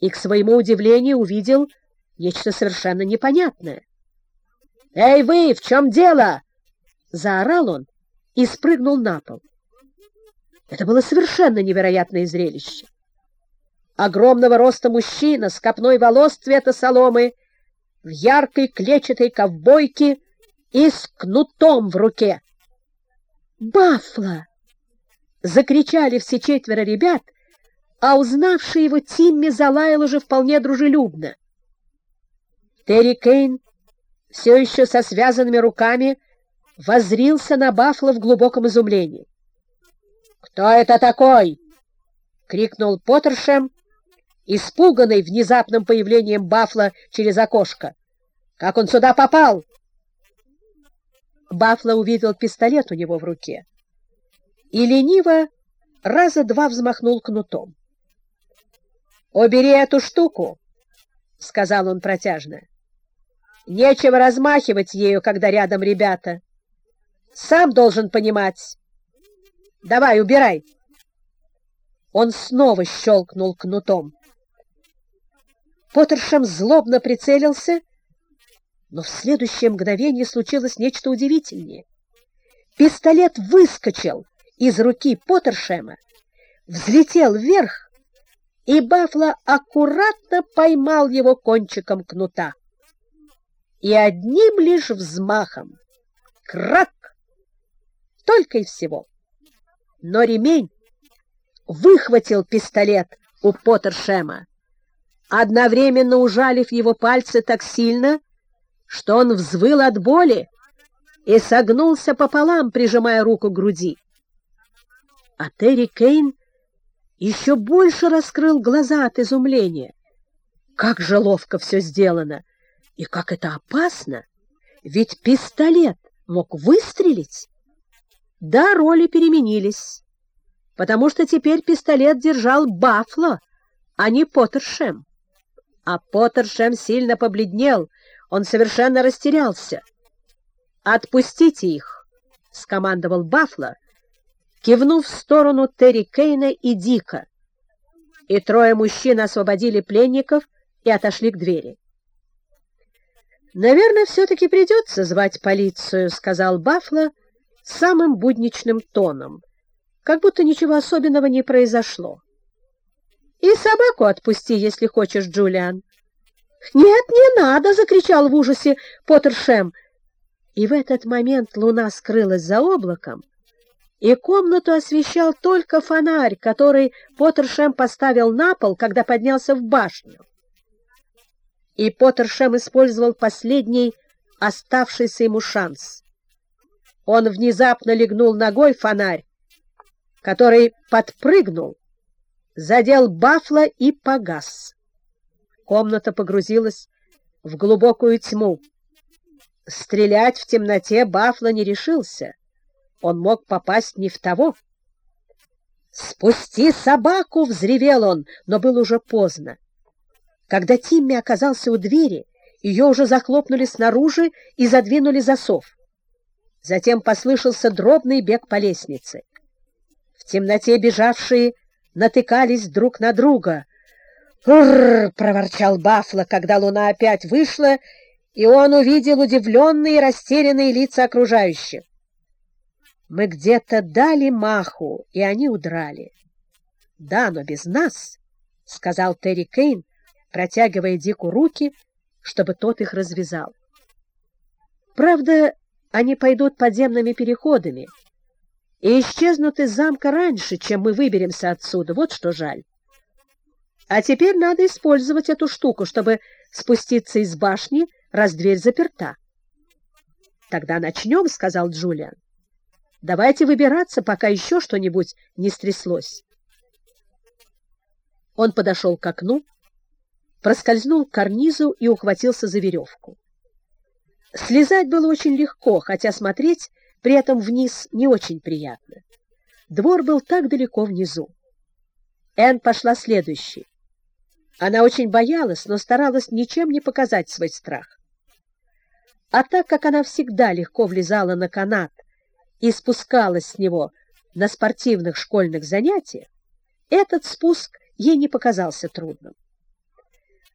и, к своему удивлению, увидел нечто совершенно непонятное. «Эй вы, в чем дело?» — заорал он и спрыгнул на пол. Это было совершенно невероятное зрелище. Огромного роста мужчина с копной волос цвета соломы, в яркой клетчатой ковбойке и с кнутом в руке. «Баффло!» — закричали все четверо ребят, а узнавший его Тимми залаял уже вполне дружелюбно. Терри Кейн, все еще со связанными руками, возрился на Баффло в глубоком изумлении. «Кто это такой?» — крикнул Поттершем, испуганный внезапным появлением Баффла через окошко. «Как он сюда попал?» Баффло увидел пистолет у него в руке и лениво раза два взмахнул кнутом. «Убери эту штуку!» — сказал он протяжно. «Нечего размахивать ею, когда рядом ребята. Сам должен понимать. Давай, убирай!» Он снова щелкнул кнутом. Поттершем злобно прицелился, но в следующее мгновение случилось нечто удивительнее. Пистолет выскочил из руки Поттершема, взлетел вверх, и Бафло аккуратно поймал его кончиком кнута. И одним лишь взмахом — крак! Только и всего. Но ремень выхватил пистолет у Поттершема, одновременно ужалив его пальцы так сильно, что он взвыл от боли и согнулся пополам, прижимая руку к груди. А Терри Кейн еще больше раскрыл глаза от изумления. Как же ловко все сделано! И как это опасно! Ведь пистолет мог выстрелить. Да, роли переменились, потому что теперь пистолет держал Бафло, а не Поттершем. А Поттершем сильно побледнел, он совершенно растерялся. «Отпустите их!» — скомандовал Бафло, кивнув в сторону Терри Кейна и Дика. И трое мужчин освободили пленников и отошли к двери. «Наверное, все-таки придется звать полицию», — сказал Бафло самым будничным тоном, как будто ничего особенного не произошло. «И собаку отпусти, если хочешь, Джулиан». «Нет, не надо!» — закричал в ужасе Поттершем. И в этот момент луна скрылась за облаком, и комнату освещал только фонарь, который Поттершем поставил на пол, когда поднялся в башню. И Поттершем использовал последний оставшийся ему шанс. Он внезапно легнул ногой фонарь, который подпрыгнул, задел Бафла и погас. Комната погрузилась в глубокую тьму. Стрелять в темноте Бафла не решился — он мог попасть не в того. «Спусти собаку!» — взревел он, но было уже поздно. Когда Тимми оказался у двери, ее уже захлопнули снаружи и задвинули засов. Затем послышался дробный бег по лестнице. В темноте бежавшие натыкались друг на друга. «Уррр!» — проворчал Бафло, когда луна опять вышла, и он увидел удивленные и растерянные лица окружающих. Мы где-то дали маху, и они удрали. — Да, но без нас, — сказал Терри Кейн, протягивая Дику руки, чтобы тот их развязал. Правда, они пойдут подземными переходами и исчезнут из замка раньше, чем мы выберемся отсюда. Вот что жаль. А теперь надо использовать эту штуку, чтобы спуститься из башни, раз дверь заперта. — Тогда начнем, — сказал Джулиан. Давайте выбираться, пока еще что-нибудь не стряслось. Он подошел к окну, проскользнул к карнизу и ухватился за веревку. Слезать было очень легко, хотя смотреть при этом вниз не очень приятно. Двор был так далеко внизу. Энн пошла следующей. Она очень боялась, но старалась ничем не показать свой страх. А так как она всегда легко влезала на канат и спускалась с него на спортивных школьных занятиях, этот спуск ей не показался трудным.